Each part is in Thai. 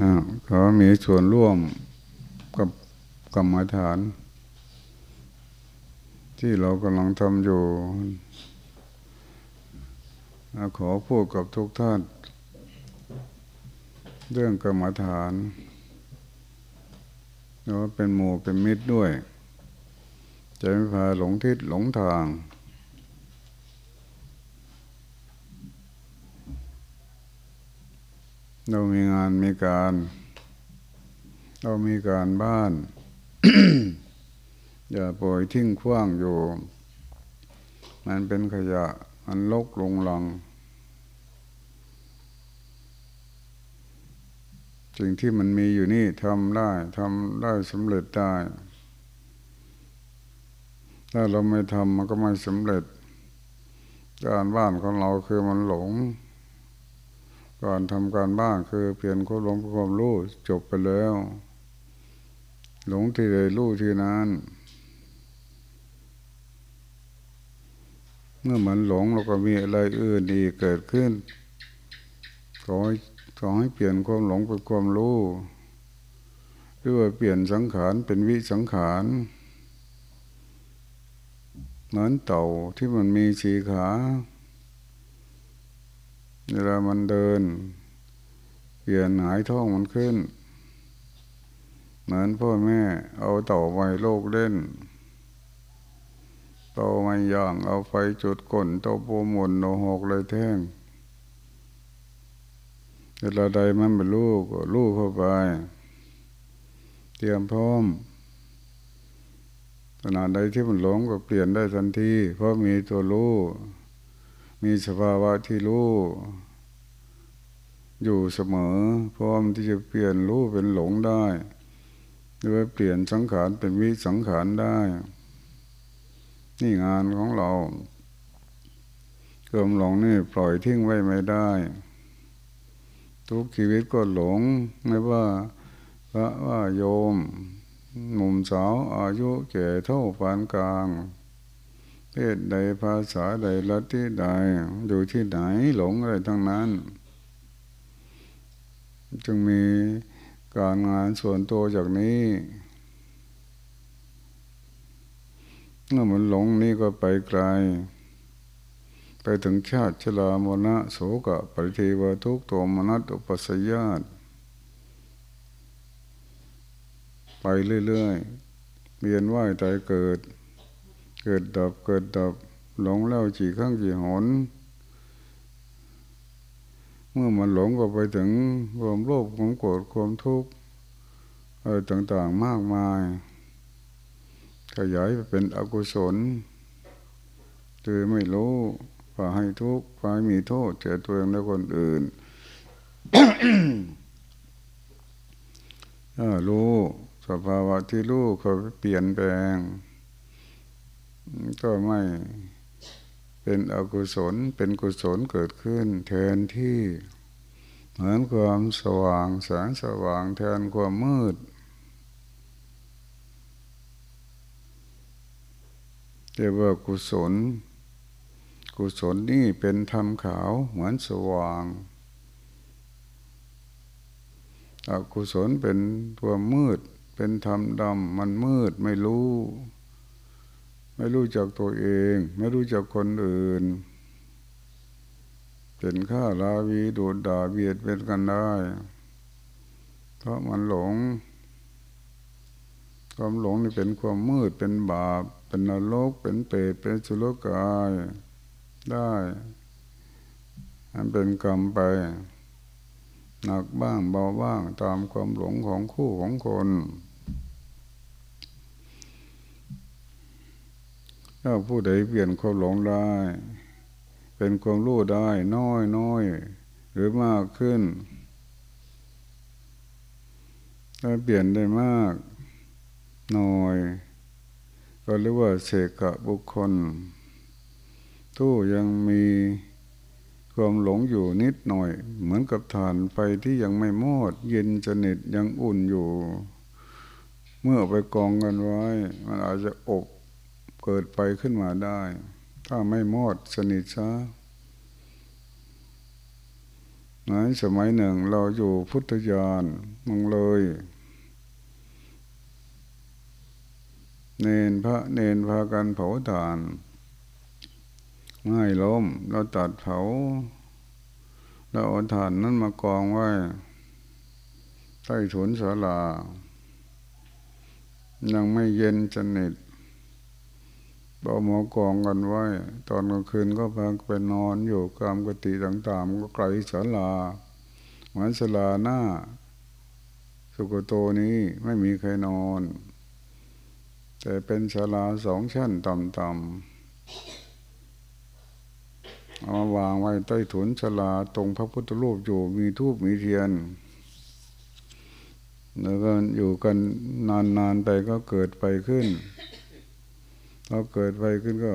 อ่าขอมีส่วนร่วมกับกรรมฐาน ที่เรากำลังทำอยู่ ขอพูดกับทุกท่าน เรื่องกรรมฐานแล้วเป็นหมู่เป็นมิตรด้วย จะไม่พาหลงทิศหลงทาง เรามีงานมีการ เรามีการบ้าน อย่าปล่อยทิ้งขว้างอยู่ มันเป็นขยะมันลกลงหลังสิ่งที่มันมีอยู่นี่ทำได้ทำได้สำเร็จได้ ถ้าเราไม่ทำมันก็ไม่สำเร็จการบ้านของเราคือมันหลง การทำการบ้านคือเปลี่ยนความหลงเป็นความรู้จบไปแล้ว หลงที่ใดรู้ที่นั้นเมื่อเหมันหลงเราก็มีอะไรอื่นอีกเกิดขึ้นขอให้ขอให้เปลี่ยนความหลงเป็นความรู้หรือว่าเปลี่ยนสังขารเป็นวิสังขารเหมือนเต่าที่มันมีสีขา เวลามันเดิน เปลี่ยนหายท้องมันขึ้น เหมือนพ่อแม่เอาเต่าไว้โลกเล่นเต่าไม่ย่างเอาไฟจุดก้นเต่าโปมุนโนหกเลยแท่งเวลาใดมันเป็นลูกลูกเข้าไป เตรียมพร้อมขนาดใดที่มันหลงก็เปลี่ยนได้ทันที เพราะมีตัวรู้ มีสภาวะที่รู้อยู่เสมอ พร้อมที่จะเปลี่ยนรู้เป็นหลงได้ หรือเปลี่ยนสังขารเป็นวิสังขารได้ นี่งานของเราเกิมหลงนี่ปล่อยทิ้งไว้ไม่ได้ ทุกชีวิตก็หลงไม่ว่าพระว่าโยม หนุ่มสาวอายุแก่เท่าปานกลาง เพศใดภาษาใดลัทธิใดอยู่ที่ไหนหลงอะไรทั้งนั้น จึงมีการงานส่วนตัวจากนี้เมื่อมันหลงนี่ก็ไปไกล ไปถึงชาติชรามรณะโสกะปริเทวทุกตัวมนัตอุปสยาตไปเรื่อยๆเวียนว่ายตายเกิด เกิดดับเกิดดับหลงแล้วจีข้างจีหน เมื่อมันหลงก็ไปถึงความโลภความโกรธความทุกข์อะไรต่างๆมากมาย ขยายไปเป็นอกุศลโดยไม่รู้พาให้ทุกข์พาให้มีโทษเจอตัวเองและคนอื่นรู้สภาวะที่รู้เขาเปลี่ยนแปลง ก็ไม่เป็นอกุศลเป็นกุศลเกิดขึ้นแทนที่เหมือนความสว่างแสงสว่างแทนความมืด เรียกว่ากุศล กุศลนี่เป็นธรรมขาวเหมือนสว่าง อกุศลเป็นตัวมืด เป็นธรรมดำมันมืดไม่รู้ ไม่รู้จักตัวเอง ไม่รู้จักคนอื่นเป็นข้าลาวีดูดด่าเบียดเป็นกันได้ เพราะมันหลง ความหลงนี่เป็นความมืดเป็นบาป เป็นนรกเป็นเปรตเป็นสุรกายได้มันเป็นกรรมไป หนักบ้างเบาบ้างตามความหลงของคู่ของคน ถ้าผู้ใดเปลี่ยนความหลงได้ เป็นความรู้ได้น้อยน้อยหรือมากขึ้น ถ้าเปลี่ยนได้มากน้อย ก็เรียกว่าเสกะบุคคลทู้ยังมีความหลงอยู่นิดหน่อย เหมือนกับฐานไฟที่ยังไม่มอด เย็นสนิทยังอุ่นอยู่ เมื่อไปกองกันไว้ มันอาจจะอบ เกิดไปขึ้นมาได้ ถ้าไม่มอดสนิทซะเหมือนสมัยหนึ่งเราอยู่พุทธยานมังเลย เนนพระเนนพากันเผาถ่านไม่ล้มเราตัดเผาเราเอาถ่านนั้นมากองไว้ ใต้ถุนศาลา ยังไม่เย็นสนิท เอาหมอกองกันไว้ ตอนกลางคืนก็พักไปนอนอยู่กลางกติต่างๆ ก็ไกลศาลาเหมือนศาลาหน้า สุกโตนี้ไม่มีใครนอน แต่เป็นศาลาสองชั้นต่ำๆเอามาวางไว้ใต้ถุนศาลาตรงพระพุทธรูปอยู่มีทูบมีเทียน แล้วก็อยู่กันนานๆไปก็เกิดไปขึ้น พอเกิดไฟขึ้นก็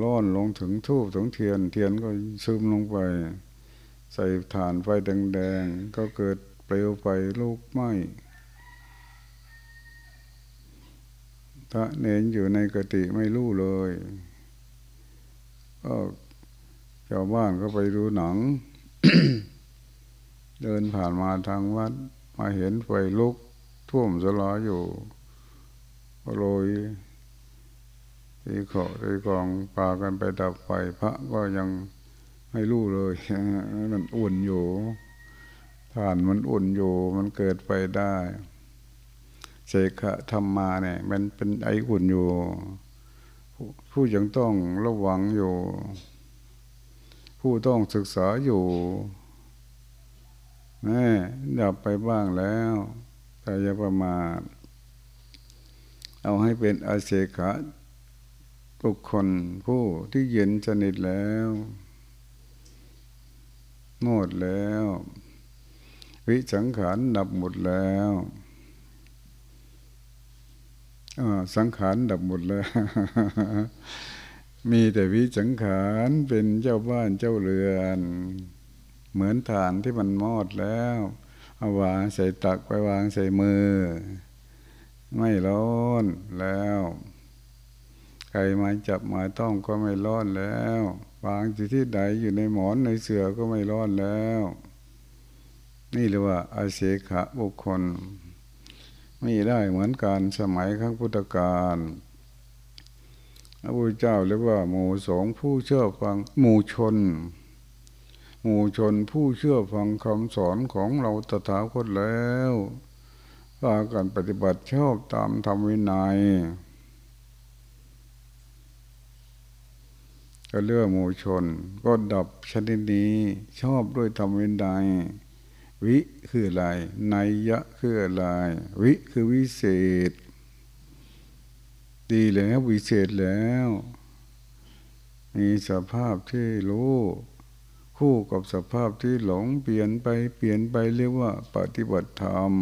ร้อนลงถึงทูบถึงเทียน เทียนก็ซึมลงไป ใส่ฐานไฟแดงๆ ก็เกิดเปลวไฟลุกไหม้พระเนนอยู่ในกติไม่รู้เลยก็ชาวบ้านก็ไปดูหนัง เดินผ่านมาทางวัด มาเห็นไฟลุกท่วมสลาอยู่ก็โรย ตีขอตีกองปากันไปดับไฟพระก็ยังไม่รู้เลย มันอุ่นอยู่ฐานมันอุ่นอยู่ มันเกิดไปได้เสกธรรมมาเนี่ย มันเป็นไออุ่นอยู่ ผู้ยังต้องระวังอยู่ ผู้ต้องศึกษาอยู่แม่ดับไปบ้างแล้ว แต่อย่าประมาทเอาให้เป็นอาเสขะ บุคคลผู้ที่เย็นสนิทแล้วหมดแล้ว วิสังขารดับหมดแล้วสังขารดับหมดแล้ว มีแต่วิสังขารเป็นเจ้าบ้านเจ้าเรือน เหมือนฐานที่มันมอดแล้วเอาวางใส่ตักไปวางใส่มือ ไม่ร้อนแล้ว ใครมาจับมาต้องก็ไม่ร้อนแล้ววางอยู่ที่ใดอยู่ในหมอนในเสือก็ไม่ร้อนแล้ว นี่เรียกว่าอาเสขะบุคคล ไม่ได้เหมือนการสมัยครั้งพุทธกาลพระพุทธเจ้าเรียกว่า หมู่สงผู้เชื่อฟังหมู่ชน หมู่ชนผู้เชื่อฟังคำสอนของเราตถาคตแล้วพากันปฏิบัติชอบตามธรรมวินัย ก็เลือกหมู่ชน ก็ดับชนิดนี้ชอบด้วยธรรมวินัยวิคืออะไรนัยยะคืออะไร วิคือวิเศษ ดีแล้ววิเศษแล้ว มีสภาพที่รู้คู่กับสภาพที่หลงเปลี่ยนไปเปลี่ยนไปเรียกว่าปฏิบัติธรรม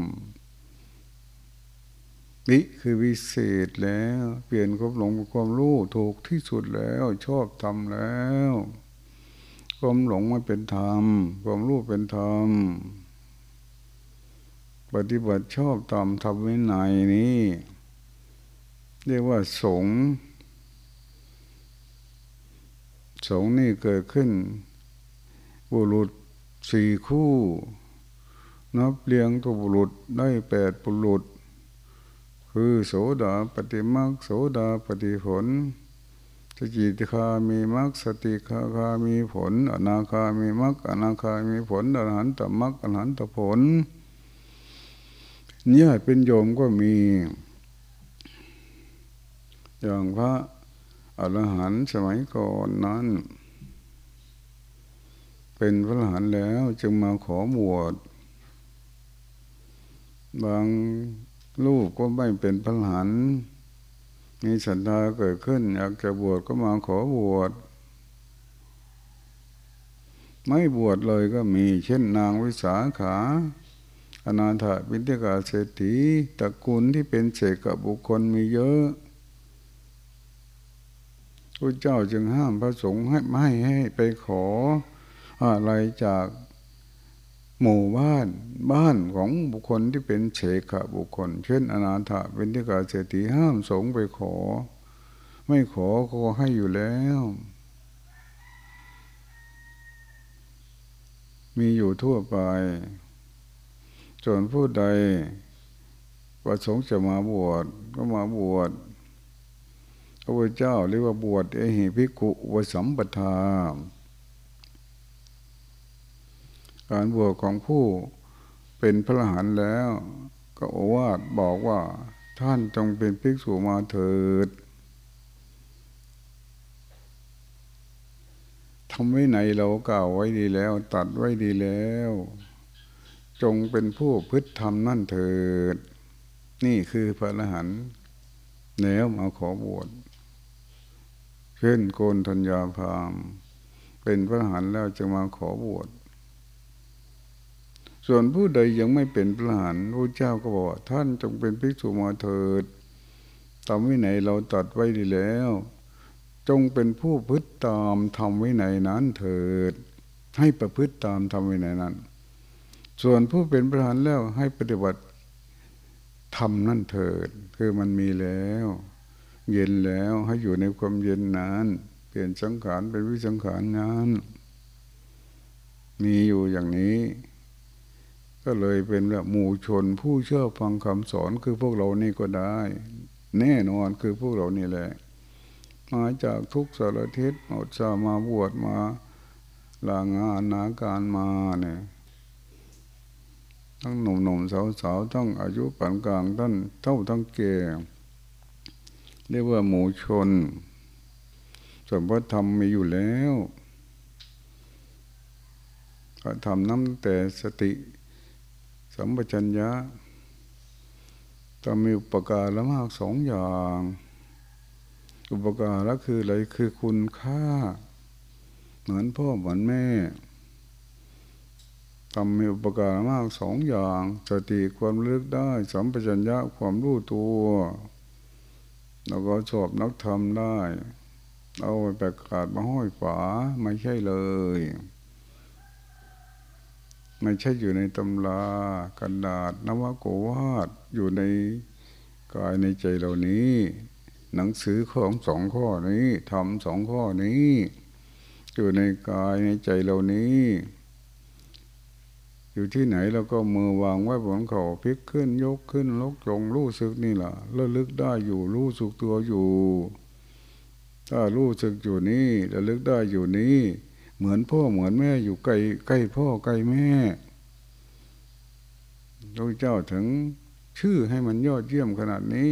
วิคือวิเศษแล้ว เปลี่ยนความหลงเป็นความรู้ถูกที่สุดแล้ว ชอบทำแล้วความหลงไม่เป็นธรรมความรู้เป็นธรรมปฏิบัติชอบตามธรรมวินัยนี้ เรียกว่าสงสงนี่เกิดขึ้น บุรุษสี่คู่ นับเลี้ยงตัวบุรุษได้แปดบุรุษ คือโสดาปฏิมักโสดาปฏิผลสกิทคามีมักสติคาคามีผล อนาคามีมักอนาคามีผลอรหันตมักอรหันตผลเนี่ยเป็นโยมก็มี อย่างพระอรหันต์สมัยก่อนนั้น เป็นพระอรหันต์แล้วจึงมาขอบวชบาง ลูกก็ไม่เป็นพระหันมีศรัทธาเกิดขึ้น อยากจะบวชก็มาขอบวชไม่บวชเลยก็มี เช่นนางวิสาขาอนาถาปิฎกาเศรษฐีตระกูลที่เป็นเศษกับบุคคลมีเยอะพระเจ้าจึงห้ามพระสงฆ์ให้ไม่ให้ไปขออะไรจาก หมู่บ้านบ้านของบุคคลที่เป็นเฉขบุคคล เช่น อนาถาเป็นที่กาเศรษฐีห้ามสงไปขอ ไม่ขอขอให้อยู่แล้ว มีอยู่ทั่วไปส่วนผู้ใดประสงค์จะมาบวชก็มาบวชพระพุทธเจ้าเรียกว่าบวชเอหิภิกขุวสัมปทา การบวชของผู้เป็นพระหันแล้ว ก็โอวาทบอกว่าท่านจงเป็นภิกษุมาเถิดทำไว้ไหนเรากล่าวไว้ดีแล้ว ตัดไว้ดีแล้ว จงเป็นผู้พึทธรรมนั่นเถิด นี่คือพระอรหันต์แล้วมาขอบวชเช่นโกนธัญญาพามเป็นพระอรหันต์แล้วจะมาขอบวช ส่วนผู้ใดยังไม่เป็นพระหันพระเจ้าก็บอกท่านจงเป็นภิกษุมาเถิดตามวินัยเราตัดไว้ดีแล้ว จงเป็นผู้พฤติตามทำวินัยนั้นเถิด ให้ประพฤติตามทำวินัยนั้น ส่วนผู้เป็นประธานแล้วให้ปฏิบัติทำนั่นเถิด คือมันมีแล้ว เย็นแล้วให้อยู่ในความเย็นนั้นเปลี่ยนสังขารเป็นวิสังขารงานมีอยู่อย่างนี้ ก็เลยเป็นแบบหมู่ชนผู้เชื่อฟังคำสอนคือพวกเรานี่ก็ได้ แน่นอนคือพวกเรานี่แหละมาจากทุกสารทิศอดสามาบวชมาลางานนาการมาเนี่ยทั้งหนุ่มหนุ่มสาวสาวทั้งอายุปานกลางท่านเท่าทั้งเก่เรียกว่าหมู่ชน ส่วนพระธรรมมีอยู่แล้วพระธรรมน้ำแต่สติ สัมปชัญญะต้องมีอุปการะมากสองอย่าง อุปการะคืออะไรคือคุณค่า เหมือนพ่อเหมือนแม่ทำมีอุปการะมากสองอย่าง สติความลึกได้สัมปชัญญะความรู้ตัวแล้วก็ชอบนักธรรมได้ เอาไปประกาศมาห้อยฝาไม่ใช่เลย ไม่ใช่อยู่ในตำรากันดาษนวโกวาดอยู่ในกายในใจเหล่านี้ หนังสือของสองข้อนี้ทำสองข้อนี้ อยู่ในกายในใจเรานี้ อยู่ที่ไหนเราก็มือวางไว้บนเขาพลิกขึ้นยกขึ้นลกจงรู้สึกนี่แหละระลึกได้อยู่รู้สึกตัวอยู่ ถ้ารู้สึกอยู่นี่ระลึกได้อยู่นี้ เหมือนพ่อเหมือนแม่อยู่ใกล้ใกล้พ่อใกล้แม่พระเจ้าถึงชื่อให้มันยอดเยี่ยมขนาดนี้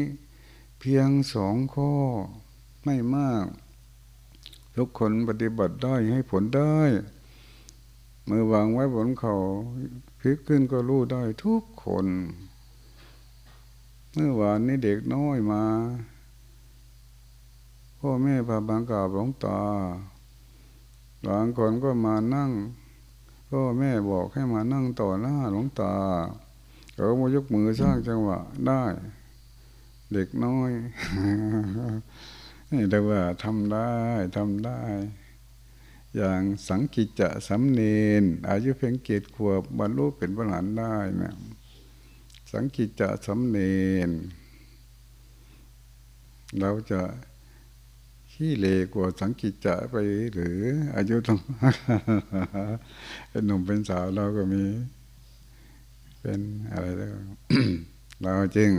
เพียงสองข้อไม่มาก ทุกคนปฏิบัติได้ให้ผลได้ มือวางไว้บนเขาพลิกขึ้นก็รู้ได้ทุกคน เมื่อวานนี้เด็กน้อยมา พ่อแม่พาบังกาหลวงตา หลังคนก็มานั่งพ่อแม่บอกให้มานั่งต่อหน้าหลวงตาเขามายกมือสร้างจังหวะได้ เด็กน้อยนี่เรียกว่าทำได้ทำได้ อย่างสังกิจจะสำเนนอายุเพียงเกตขวบบรรลุเป็นพระหลานได้นะสังกิจจะสำเนนเราจะ ขี้เลกว่าสังกิจจะไปหรือ อายุต้องเป็นหนุ่มเป็นสาวเราก็มี เป็นอะไรแล้วเราจริง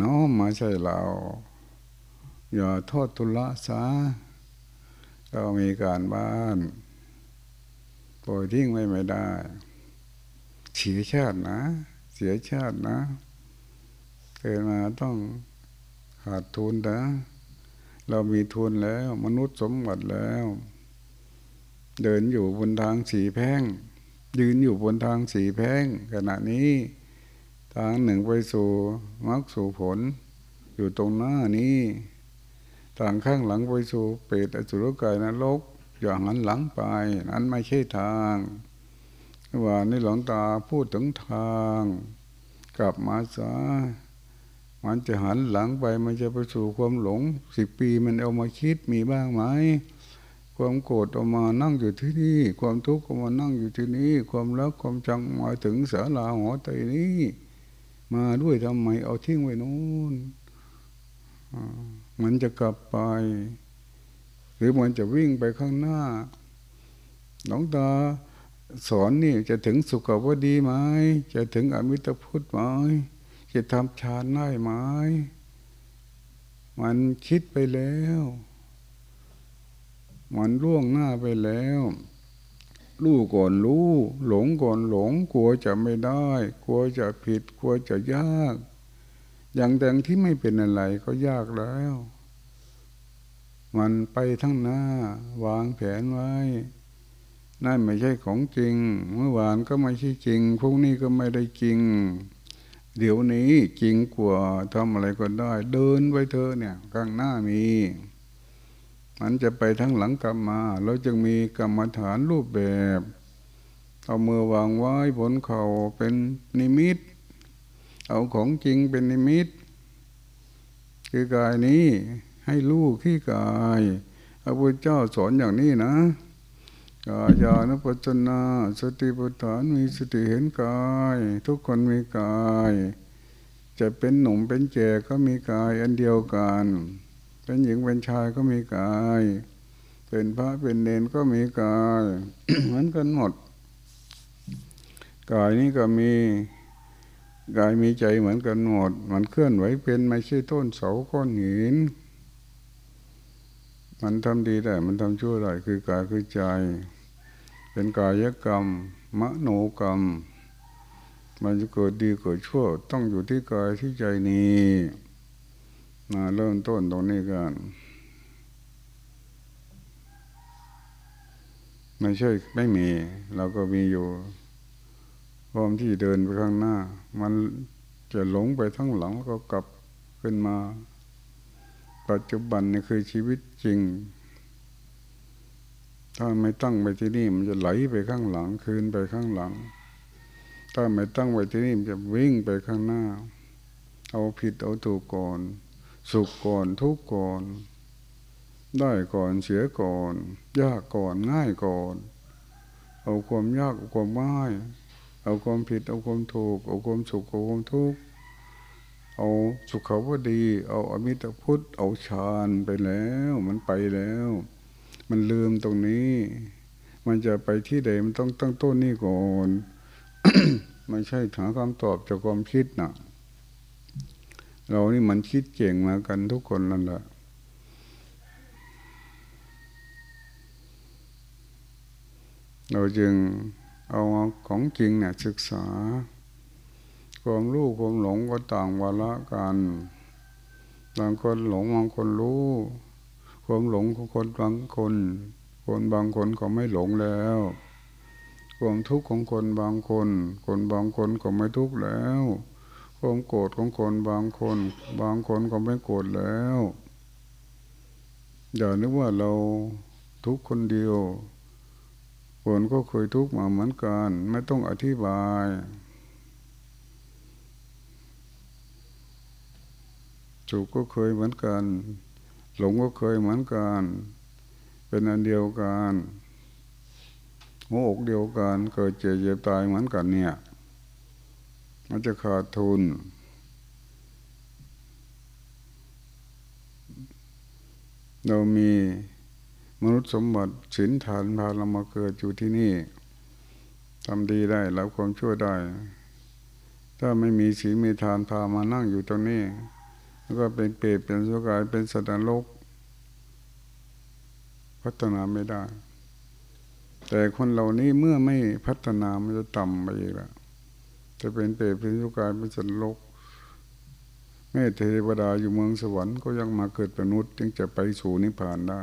น้อมมาใช่เรา อย่าโทษทุละซะก็มีการบ้านปล่อยทิ้งไว้ไม่ได้ เสียชาตินะ เสียชาตินะเกิดมาต้องขาดทุนนะ เรามีทุนแล้ว มนุษย์สมบัติแล้ว เดินอยู่บนทางสีแพ่ง ยืนอยู่บนทางสีแพ่ง ขณะนี้ ทางหนึ่งไปสู่มรรคสู่ผล อยู่ตรงหน้านี้ ทางข้างหลังไปสู่เปรตอสุรกายนรกอย่าหันหลังไป นั้นไม่ใช่ทางว่านี่หลวงตาพูดถึงทาง กลับมาซะ มันจะหันหลังไปมันจะไปสู่ความหลงสิบปีมันเอามาคิดมีบ้างไหมความโกรธออกมานั่งอยู่ที่นี่ ความทุกข์ออกมานั่งอยู่ที่นี่ ความรักความจังมาถึงสาลาหัวใจนี้ มาด้วยทำไมเอาทิ้งไว้นู้นมันจะกลับไป หรือมันจะวิ่งไปข้างหน้าหลวงตาสอนนี่จะถึงสุขวดีไหมจะถึงอมิตรพุทธไหม จะทำฌานได้ไหมมันคิดไปแล้ว มันล่วงหน้าไปแล้วรู้ก่อนรู้ หลงก่อนหลง กลัวจะไม่ได้ กลัวจะผิด กลัวจะยาก อย่างแดงที่ไม่เป็นอะไรก็ยากแล้ว มันไปทั้งหน้า วางแผนไว้ นั่นไม่ใช่ของจริง เมื่อวานก็ไม่ใช่จริงพรุ่งนี้ก็ไม่ได้จริง เดี๋ยวนี้จริงกว่าทำอะไรก็ได้ เดินไปเธอเนี่ยข้างหน้ามี มันจะไปทั้งหลังกลับมาเราจึงมีกรรมฐานรูปแบบ เอามือวางไว้บนเขาเป็นนิมิต เอาของจริงเป็นนิมิต คือกายนี้ให้ลูกที่กายพระพุทธเจ้าสอนอย่างนี้นะ กายานุปัจนาสติปัฏฐานมีสติเห็นกาย ทุกคนมีกาย จะเป็นหนุ่มเป็นแก่ก็มีกายอันเดียวกัน เป็นหญิงเป็นชายก็มีกาย เป็นพระเป็นเนนก็มีกายเหมือนกันหมด กายนี้ก็มีกายมีใจเหมือนกันหมด มันเคลื่อนไหวเป็นไม่ใช่ต้นเสาก้อนหิน มันทำดีได้ มันทำชั่วได้คือกายคือใจ เป็นกายกรรม มโนกรรม มันจะเกิดดีเกิดชั่ว ต้องอยู่ที่กายที่ใจนี้มาเริ่มต้นตรงนี้กันไม่ใช่ไม่มี เราก็มีอยู่พร้อมที่เดินไปข้างหน้า มันจะหลงไปทั้งหลังแล้วก็กลับขึ้นมา ปัจจุบันนี่คือชีวิตจริง ถ้าไม่ตั้งไปที่นี่มันจะไหลไปข้างหลัง คืนไปข้างหลัง ถ้าไม่ตั้งไว้ที่นี่มันจะวิ่งไปข้างหน้า เอาผิดเอาถูกก่อน สุขก่อนทุกข์ก่อน ได้ก่อนเสียก่อน ยากก่อนง่ายก่อน เอาความยากเอาความง่าย เอาความผิดเอาความถูก เอาความสุขเอาความทุกข์เอาสุขเขาว่าดี เอาอมิตรพุทธเอาฌานไปแล้ว มันไปแล้ว มันลืมตรงนี้ มันจะไปที่ใดมันต้องตั้งต้นนี่ก่อนไม่ใช่หาคำตอบจากความคิดนะ่ะเรานี่มันคิดเก่งมากันทุกคนนั่นแหละเราจึงเอาของจริงเนี่ยศึกษา ความรู้ความหลงก็ต่างวาระกันบางคนหลงบางคนรู้ ความหลงของคนบางคน คนบางคนก็ไม่หลงแล้วความทุกข์ของคนบางคน คนบางคนก็ไม่ทุกข์แล้ว ความโกรธของคนบางคน บางคนก็ไม่โกรธแล้วอย่านึกว่าเราทุกคนเดียว คนก็เคยทุกข์มาเหมือนกัน ไม่ต้องอธิบาย สุขก็เคยเหมือนกัน หลงก็เคยเหมือนกัน เป็นอันเดียวกันหัวอกเดียวกัน เกิดเจ็บเจ็บตายเหมือนกันเนี่ย มันจะขาดทุน เรามีมนุษย์สมบัติสินฐานพาเรามาเกิดอยู่ที่นี่ทำดีได้รับความช่วยได้ ถ้าไม่มีศีลมีทานพามานั่งอยู่ตรงนี้ แล้วก็เป็นเปรตเป็นสุกายเป็นสัตว์โลกพัฒนาไม่ได้ แต่คนเหล่านี้เมื่อไม่พัฒนามันจะต่ำไปอีกแล้วจะเป็นเปรตเป็นยุกายเป็นสัตว์โลกแม่เทวดาอยู่เมืองสวรรค์ก็ยังมาเกิดเป็นมนุษย์จึงจะไปสู่นิพพานได้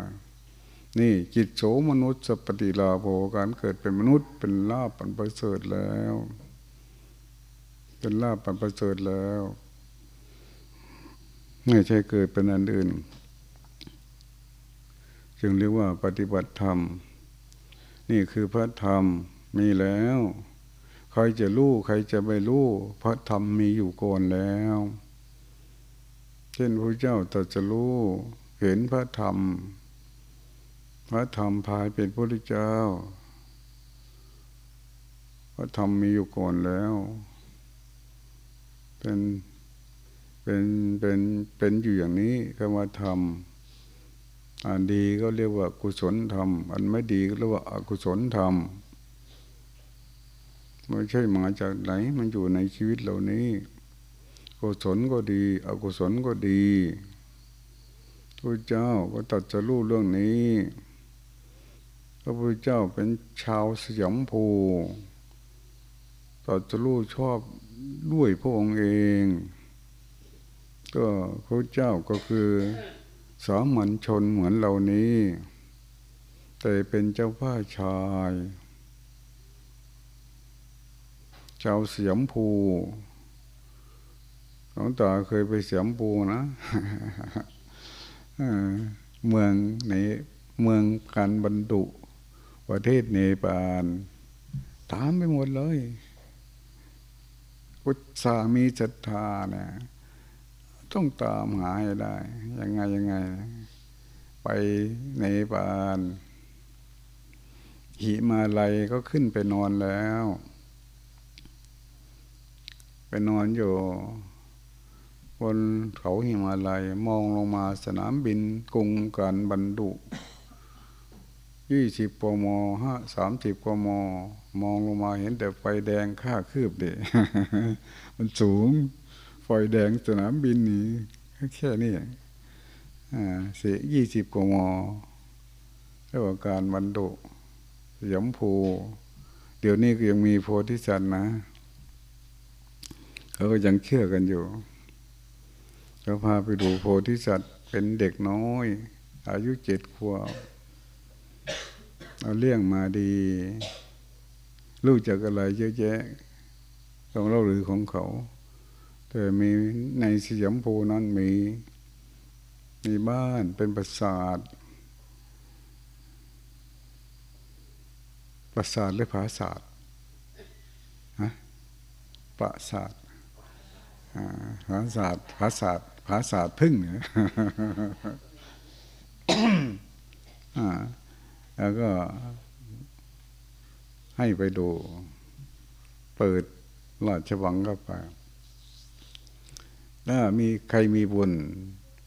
นี่จิตโสมนุษย์สปฏิลาโภการเกิดเป็นมนุษย์ เป็นลาบปันประเสริฐแล้ว เป็นลาบปันประเสริฐแล้ว ไม่ใช่เกิดเป็นอันอื่น จึงเรียกว่าปฏิบัติธรรม นี่คือพระธรรมมีแล้ว ใครจะรู้ใครจะไม่รู้พระธรรมมีอยู่ก่อนแล้ว เช่นพระเจ้าตรัสรู้เห็นพระธรรม พระธรรมพายเป็นพระเจ้า พระธรรมมีอยู่ก่อนแล้ว เป็น เป็นเป็นเป็นอยู่อย่างนี้คำว่าธรรมอันดีก็เรียกว่ากุศลธรรม อันไม่ดีก็เรียกว่าอกุศลธรรมไม่ใช่มาจากไหน มันอยู่ในชีวิตเหล่านี้ กุศลก็ดี อกุศลก็ดีพระเจ้าก็ตัดจะรู้เรื่องนี้ พระพุทธเจ้าเป็นชาวสยามภูตัดจะรู้ชอบด้วยพระองค์เอง ก็พระเจ้าก็คือสามัญชนเหมือนเหล่านี้ แต่เป็นเจ้าพ่าชาย ชาวเสียมภูหลวงตาเคยไปเสียมภูนะเมืองในเมืองการบรรดุประเทศเนปาลตามไปหมดเลยอุตสามีศรัทธาเนี่ย ต้องตามหาให้ได้ ยังไงยังไง ไปในปานหิมาลัยก็ขึ้นไปนอนแล้ว ไปนอนอยู่บนเขาหิมาลัยมองลงมาสนามบินกรุงการบรรดุยี่สิบปมห้าสามสิบปมมองลงมาเห็นแต่ไฟแดงค่าคืบเดมันสูง ไฟแดงสนามบินนี่แค่นี้อ่าเสียยี่สิบกมเรื่องการบรรดุยมพูเดี๋ยวนี้ก็ยังมีโพธิสัตว์นะเขาก็ยังเชื่อกันอยู่เขาพาไปดูโพธิสัตว์เป็นเด็กน้อย อายุเจ็ดขวบเอาเลี้ยงมาดีลูกจากอะไรเยอะแยะของเราหรือของเขา แต่มีในสยามภูนั้นมี มีบ้านเป็นปราสาทปราสาทหรือผาศาสตร์ฮะปราสาทผาศาสตร์ผาศาสตร์ผาศาสตร์พึ่งเนี่ยแล้วก็ให้ไปดู เปิดราชวังเข้าไป ถ้ามีใครมีบุญ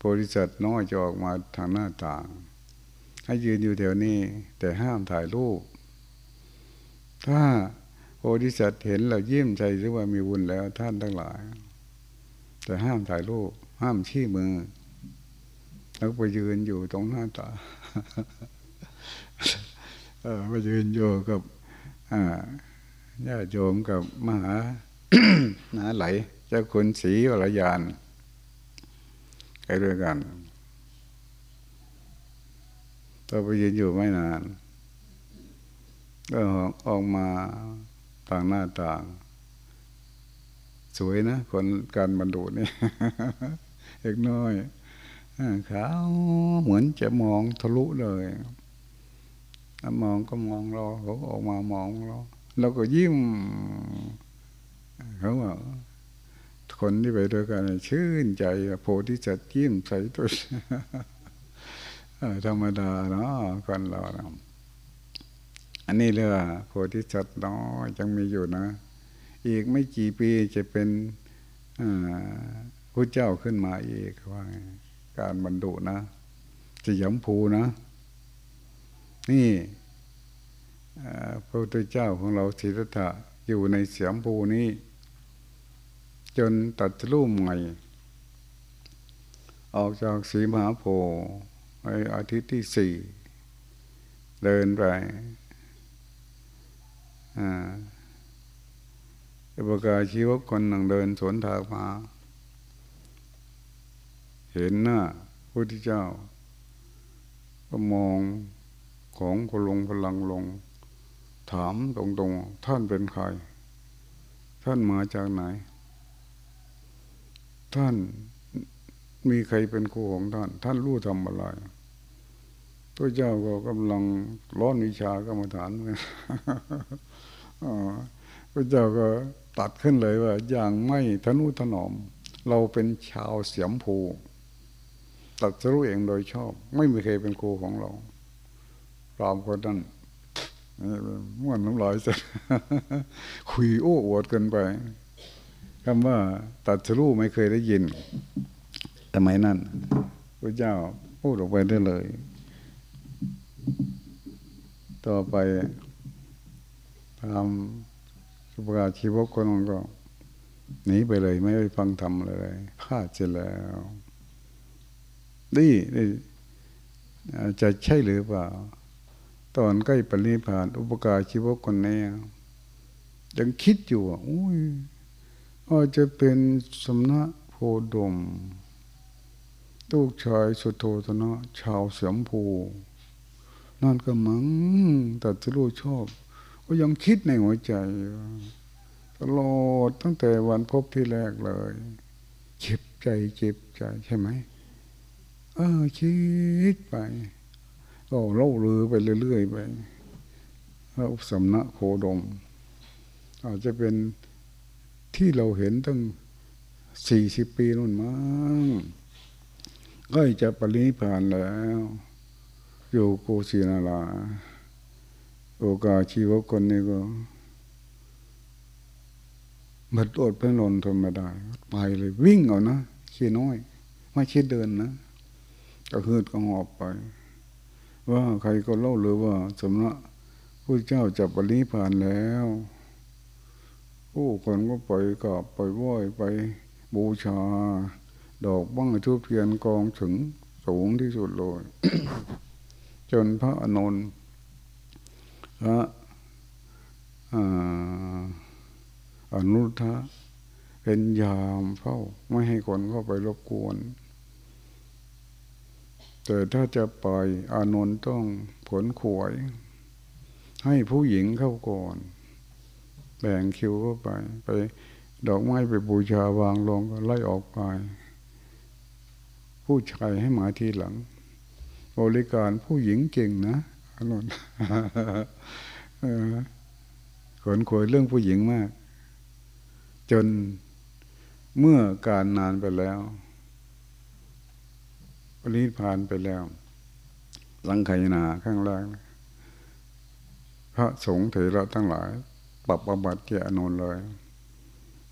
บริษัทน้อยจะออกมาทางหน้าต่าง ให้ยืนอยู่แถวนี้ แต่ห้ามถ่ายรูป ถ้าโพธิสัตว์เห็นเรายิ้มใจหรือว่ามีบุญแล้วท่านทั้งหลาย แต่ห้ามถ่ายรูป ห้ามชี้มือ แล้วไปยืนอยู่ตรงหน้าตาเออไปยืนอยู่กับอ่าญาติโยมกับมหาหนาไหล เจ้าคุณศรีวรยานไปด้วยกันต่อไปยืนอยู่ไม่นาน ก็ออกมาต่างหน้าต่าง สวยนะ คนการบรรดุนี่เอกน้อยขาวเหมือนจะมองทะลุเลยมองก็มองเราเขาออกมามองเราเราก็ยิ้มเขาว่า คนที่ไปด้วยกันชื่นใจโพธิจัตยิ้มใส่ตัวธรรมดาเนาะคนเราอันนี้เรื่องโพธิจัตน้อยยังมีอยู่นะ อีกไม่กี่ปีจะเป็นพระเจ้าขึ้นมาอีกว่า การบรรดุนะจะย้ำภูนะ นี่พระพุทธเจ้าของเราสิทธัตถะอยู่ในเสียมภูนี้ จนตัดรูปใหม่ ออกจากสีมหาโพธิ์ในอาทิตย์ที่สี่เดินไปอ่าประกาศชีวคนหนึ่งเดินสวนทางมา เห็นหน้าพระพุทธเจ้า ก็มองของพลงพลังลง ถามตรงๆ ท่านเป็นใคร ท่านมาจากไหน ท่านมีใครเป็นครูของท่าน ท่านรู้ทำอะไรพระเจ้าก็กำลังร้อนวิชากรรมฐานพระเจ้าก็ตัดขึ้นเลยว่า อย่างไม่ทนุถนอม เราเป็นชาวเสียมภู ตัดรู้เองโดยชอบ ไม่มีใครเป็นครูของเราตามคนนั้นม้วนน้ำลายเสร็จคุยโอ้อวดกันไป คำว่าตัดสู้ไม่เคยได้ยินสมัยนั้นพระเจ้าพูดออกไปได้เลย ต่อไปทำสุภาชีวกคนนั้นก็หนีไปเลยไม่ไปฟังธรรมเลยพลาดเสียแล้วนี่นี่จะใช่หรือเปล่า ตอนใกล้ปรินิพาน อุปการชีวกคนนี้ยังคิดอยู่ว่าอุ้ย อาจจะเป็นสำนักโพดมลูกชายสุโธธนะ ชาวเสียมภู นั่นก็มังแตัดสู้ชอบ ก็ยังคิดในหัวใจ ตลอดตั้งแต่วันพบที่แรกเลยเจ็บใจเจ็บใจใช่ไหมเออคิดไปก็เล่าลือไปเรื่อยๆไปสำนักโคดม อาจจะเป็น ที่เราเห็นตั้งสี่สิบปีนู่นมั้งก็จะปรินิพานแล้ว อยู่กูศีนาลาโอกาชีวคนนี้ก็มันอดเป็นหลนทนไม่ได้ ไปเลยวิ่งเอานะขี้น้อย ไม่คิดเดินนะก็ฮืดก็หอบไป ว่าใครก็เล่าเลยว่าสมณะผู้เจ้าจะปรินิพานแล้ว ผู้คนก็ไปกับไปไหว้ไปบูชา ดอกบ้างทุบเทียนกองถึงสูงที่สุดเลยจนพระอนุนพระอนุทะเป็นยามเฝ้าไม่ให้คนเข้าไปรบกวน แต่ถ้าจะปล่อยอานนท์ต้องผลขวย ให้ผู้หญิงเข้าก่อน แบ่งคิวเข้าไป ไปดอกไม้ไปบูชาวางลงก็ไล่ออกไป ผู้ชายให้มาทีหลัง บริการผู้หญิงเก่งนะอนุนขนขวยเรื่องผู้หญิงมาก จนเมื่อการนานไปแล้วปริพานไปแล้ว สังขยนาข้างล่าง พระสงฆ์เถระทั้งหลาย ปรับบำบัดแก่อนนท์เลย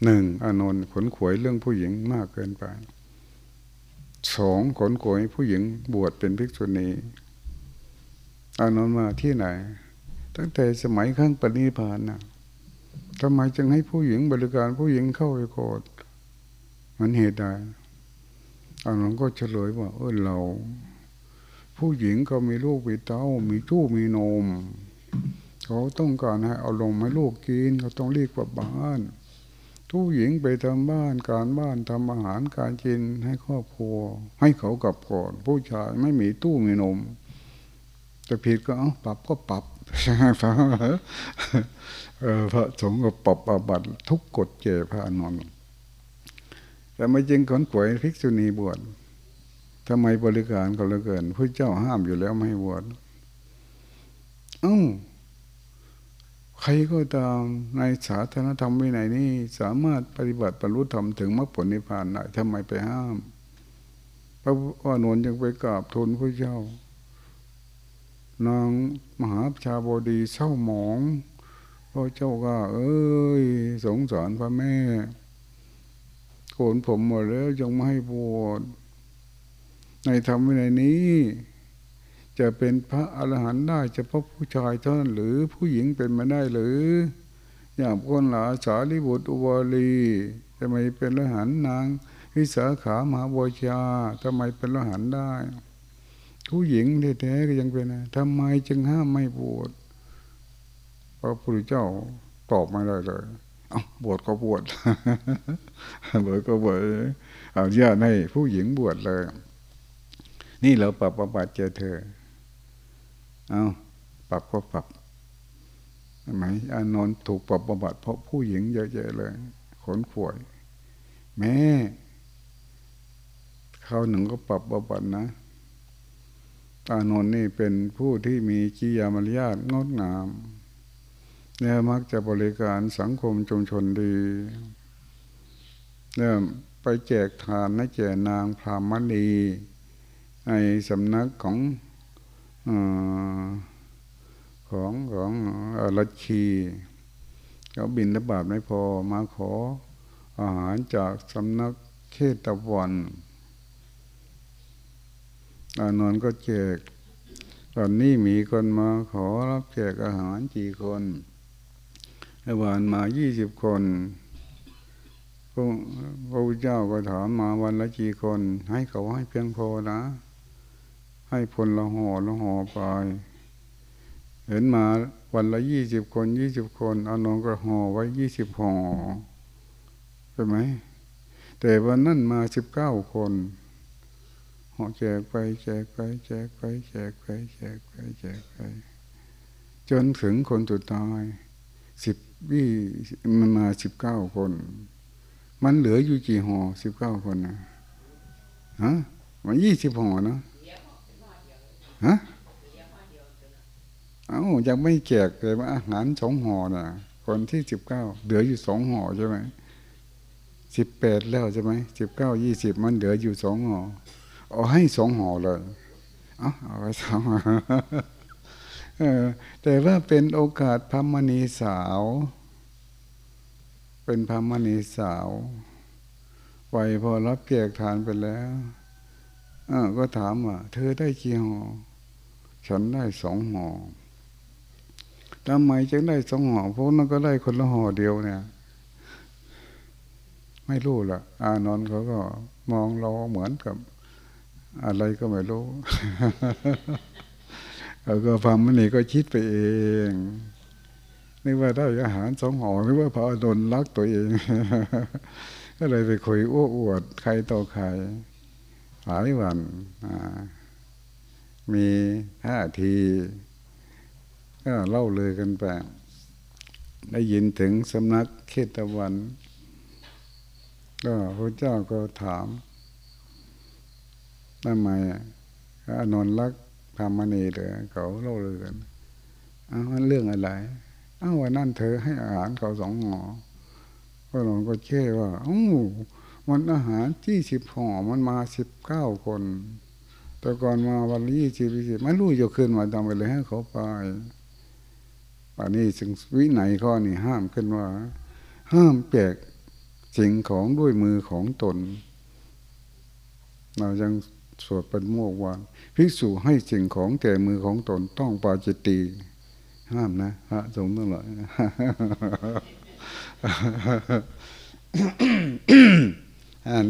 หนึ่งอนนท์ขนขวยเรื่องผู้หญิงมากเกินไปสองขนขวยผู้หญิงบวชเป็นภิกษุณีอนนท์มาที่ไหน ตั้งแต่สมัยข้างปณิพานนะทำไมจึงให้ผู้หญิงบริการผู้หญิงเข้าไปโกรธมันเหตุใดอนนท์ก็เฉลยว่า เออเรา ผู้หญิงก็มีลูกมีเต้า มีจู้มีนม เขาต้องการให้เอาลงให้ลูกกิน เขาต้องรีบกว่าบ้านทุกหญิงไปทำบ้านการบ้านทำอาหารการกินให้ครอบครัว ให้เขากลับก่อน ผู้ชายไม่มีตู้มีนมจะผิดก็เอาปรับก็ปรับใช่ไหมฟังพระสงฆ์ก็ปรับอาบัตทุกกฎเจพระนอนแต่ไม่จริงคนป่วยภิกษุณีบวชทำไมบริการก็เหลยเกินพระเจ้าห้ามอยู่แล้วไม่ให้บวชอ้า รก็ตามในสาธารณธรรมวินัยนี้สามารถปฏิบัติบรรลุธรรมถึงมรรคผลนิพพานได้ทำไมไปห้าม พระวานนยังไปกราบทูลพระเจ้า นางมหาชาบดีเศร้าหมองพระเจ้าก็ เอ้ย สงสารพระแม่โกนผมหมดแล้วยังไม่ให้บวชในธรรมวินัยนี้ จะเป็นพระอรหันต์ได้เฉพาะผู้ชายเท่านั้นหรือผู้หญิงเป็นมาได้หรือ อย่างคนหลาสารีบุตรอุบาลีทำไมเป็นอรหันต์นางวิสาขามหาบชาทำไมเป็นอรหันต์ได้ ผู้หญิงแท้ๆก็ยังเป็นทำไมจึงห้ามไม่บวชพระพุทธเจ้าตอบไม่ได้เลยเอาบวชก็บวชบวชก็บวชเอาญาตให้ผู้หญิงบวชเลย นี่เราปรับประบัติเจอเธอ เอาปรับก็ปรับไหมอานนท์ถูกปรับบำบัดเพราะผู้หญิงเยอะแยะเลยขนขวย แม่เขาหนึ่งก็ปรับบำบัดนะอานนท์นี่เป็นผู้ที่มีกิยามารยาทงดงามเนี่ยมักจะบริการสังคมชุมชนดีเนี่ยไปแจกทานนะแจกนางพรามณีในสำนักของ ของของลัชชีเขาบินระบาดไม่พอมาขออาหารจากสำนักเขตตะวันอานนก็แจกตอนนี้มีคนมาขอรับแจกอาหารกี่คนเมื่อวานมายี่สิบคนพระพระพุทธเจ้าก็ถามมาวันละกี่คน ให้เขาให้เพียงพอนะ ให้พลละห่อละห่อไป เห็นมาวันละยี่สิบคนยี่สิบคนเอานองกระห่อไว้ยี่สิบห่อใช่ไหม แต่วันนั้นมาสิบเก้าคนห่อแจกไปแจกไปแจกไปแจกไปแจกไปแจกไป จนถึงคนสุดท้ายสิบวี่มันมาสิบเก้าคน มันเหลืออยู่กี่ห่อสิบเก้าคนนะฮะมันยี่สิบห่อนะ ฮะเอ้ายังไม่แจกเลยว่าอาหารสองห่อน่ะ คนที่สิบเก้าเหลืออยู่สองห่อใช่ไหมสิบแปดแล้วใช่ไหมสิบเก้ายี่สิบมันเหลืออยู่สองห่อเอาให้สองห่อเลยเอาเอาไปสองห่อแต่ว่าเป็นโอกาสพรมณีสาว เป็นพรมณีสาวไปพอรับแจกทานไปแล้วอ่าก็ถามว่า เธอได้กี่ห่อ ฉันได้สองห่อทำไมจึงได้สองห่อเพราะนั่นก็ได้คนละห่อเดียวเนี่ย ไม่รู้ละอานอนเขาก็มองเราเหมือนกับ อะไรก็ไม่รู้แล้วก็ฟังมันนี่ก็คิดไปเองนึกว่าได้อาหารสองห่อนึกว่าพระอานนท์รักตัวเอง ก็เลยไปคุยอ้วอวดใครต่อใครหลายวัน มีท่าทีก็เล่าเลยกันไป ได้ยินถึงสำนักเขตวัน ก็พระเจ้าก็ถามทำไมอานนรักพามณีเลยเขาเล่าเลยกันอ้าวเรื่องอะไรอ้าววันนั้นเธอให้อาหารเขาสองหอก็หลวงก็เชื่อว่าอ้วมันอาหารที่สิบห่อมันมาสิบเก้าคน แต่ก่อนมาวันยี่สิบสิบไม่รู้จะขึ้นมาทำไปเลยให้เขาไปป่านนี้จึงวิไหนข้อนี้ห้ามขึ้นว่า ห้ามแจกสิ่งของด้วยมือของตน เรายังสวดเป็นมกวานภิกษุให้สิ่งของแก่มือของตนต้องปาจิตตีห้ามนะพระสงฆ์ต้องหลอย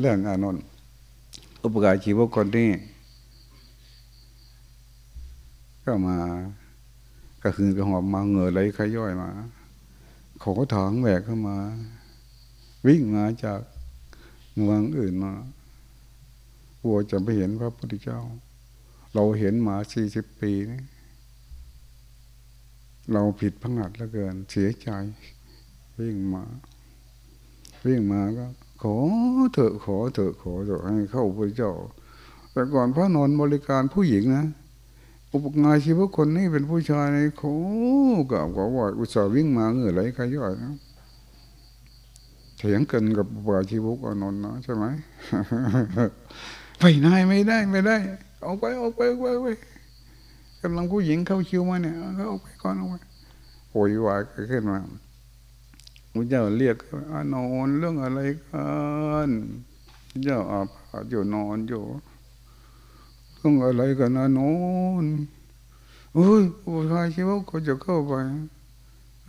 เรื่องอานนท์อุปการชีวคนนี้ ก็มา ก็คือกระหอบมาเงื่อไหลขย่อยมาขอถางแหวกเข้ามา วิ่งมาจากเมืองอื่นมากลัวจะไม่เห็นพระพุทธเจ้า เราเห็นมาสี่สิบปีนี่เราผิดพังัดแล้วเกิน เสียใจ วิ่งมา วิ่งมาก็ ขอเถอะขอเถอะขอเถอะให้เข้าพระเจ้า แต่ก่อนพระนอนบริการผู้หญิงนะ อุปงายชีวะคนนี้เป็นผู้ชายโขกับกว่าอุตส่าห์วิ่งมาเหงื่อไหลขย่อยนะเถียงกันกับปาชีวกอนนท์นะใช่ไหมไปไหนไม่ได้ไม่ได้ออกไปออกไปออกไปไปกำลังผู้หญิงเข้าคิวมาเนี่ยเขาออกไปก่อนออกไปโวยวายขึ้นมาพระเจ้าเรียกอนนเรื่องอะไรกันเจ้าอาภาอยู่นอนอยู่ เรื่องอะไรกันอนนเฮ้ยผู้ชายชีวกก็จะเข้าไป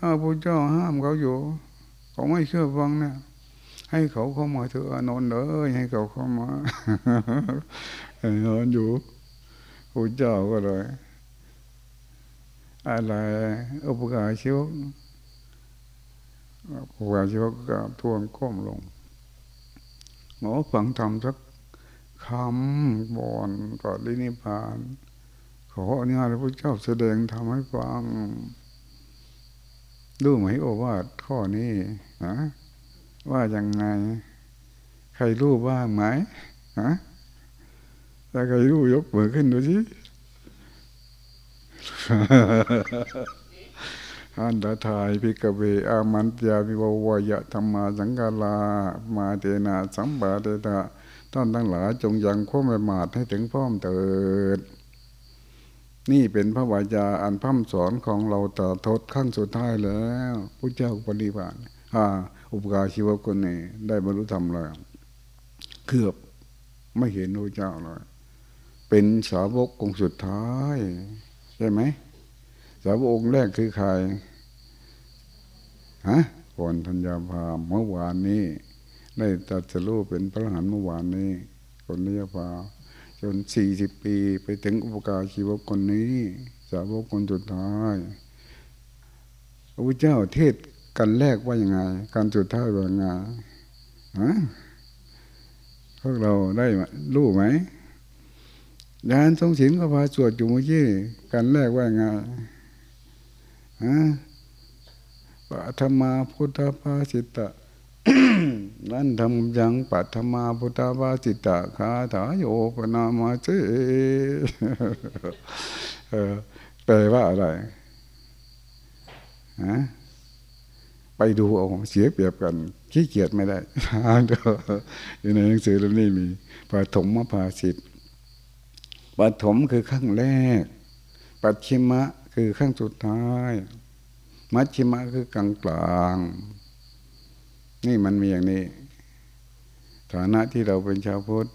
อาพระเจ้าห้ามเขาอยู่ เขาไม่เชื่อฟังเนี่ยให้เขาเข้ามาเถอะนอนนท์เลยให้เขาเข้ามาอนอนอยู่พระเจ้าก็เลย อะไรอุปการชีวกอุปการชีวกก็ทวงก้มลงหมอฝังทำสัก คำบอนก่อนลินิพาน ขออนุญาตพระเจ้าแสดงทำให้ฟังรู้ไหมโอวาทข้อนี้นะว่ายังไง ใครรู้บ้างไหมฮะถ้าใครรู้ยกมือขึ้นดูสิอันตทายพิกเวอามันยาวิววายะธรรมาสังกาลา มาเตนาสัมบาเตตะ ท่านทั้งหลายจงยังความประมาทให้ถึงพร้อมเถิด นี่เป็นพระวายาอันพัฒสอนของเราต่อทศขั้นสุดท้ายแล้วพระเจ้าปฏิบัติอ่าอุปการชีวคนนี้ได้บรรลุธรรมแล้วเกือบไม่เห็นพระเจ้าเลยเป็นสาวกองสุดท้าย ใช่ไหม สาวกองค์แรกคือใครฮะก่อนธัญญาภาเมื่อวานนี้ ได้ตัดสรู้เป็นพระอรหันต์เมื่อวานนี้ คนนี้พาจนสี่สิบปีไปถึงอุปการชีวกคนนี้สาวกคนสุดท้ายพระพุทธเจ้าเทศกันแรกว่ายังไง การสุดท้ายว่ายังไงฮะพวกเราได้รู้ไหมยานทรงศิลก็พาสวดอยู่เมื่อกี้กันแรกว่ายังไงฮะปัทมาพุทธภาสิตะ นั่นทำยังปัทมาพุทธภาสิตะคาถาโยปนามาเจเออแปลว่าอะไรฮะไปดูเอาเสียเปรียบกันขี้เกียจไม่ได้อ่านอยู่ในหนังสือเล่มนี้มีปฐมภาสิตปฐมคือขั้งแรก ปัจฉิมะคือขั้งสุดท้าย มัชชิมะคือกลางกลาง นี่มันมีอย่างนี้ ฐานะที่เราเป็นชาวพุทธ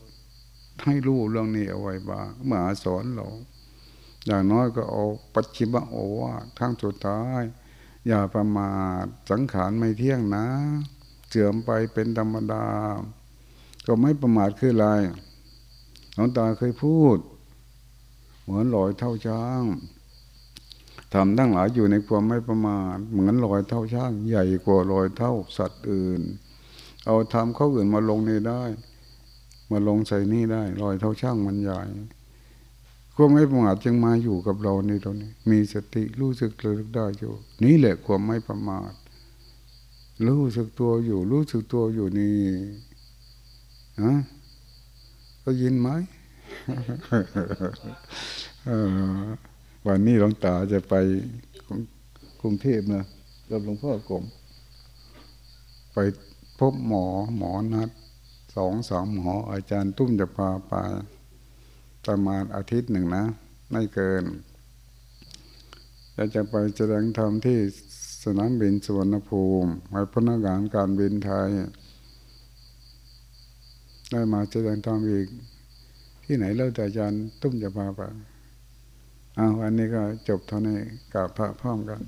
ให้รู้เรื่องนี้เอาไว้บ้างมาสอนเรา อย่างน้อยก็เอาปัจฉิมโอวาททั้งสุดท้าย อย่าประมาทสังขารไม่เที่ยงนะเสื่อมไปเป็นธรรมดา ก็ไม่ประมาทคืออะไรหลวงตาเคยพูด เหมือนลอยเท่าช้าง ทำทั้งหลายอยู่ในความไม่ประมาทเหมือนลอยเท่าช้าง ใหญ่กว่าลอยเท่าสัตว์อื่น เอาทำเขาอื่นมาลงนี่ได้ มาลงใส่นี่ได้ลอยเท่าช่างมันใหญ่ความไม่ประมาทจึงมาอยู่กับเราในตรงนี้ มีสติรู้สึกระลึกได้อยู่ นี่แหละความไม่ประมาท รู้สึกตัวอยู่ รู้สึกตัวอยู่นี่ฮะก็ยินไหม เออ วันนี้หลวงตาจะไปกรุงเทพนะกับหลวงพ่อกรมไปพบหมอหมอนัดสองสามหมออาจารย์ตุ้มจะพาไปประมาณอาทิตย์หนึ่งนะ ไม่เกินจะจะไปแสดงธรรมที่สนามบินสุวรรณภูมิไปพนักงานการบินไทย ได้มาแสดงธรรมอีก ที่ไหนแล้วแต่อาจารย์ตุ้มจะพาไป อ้าววันนี้ก็จบเท่านี้กับพระพร้อมกัน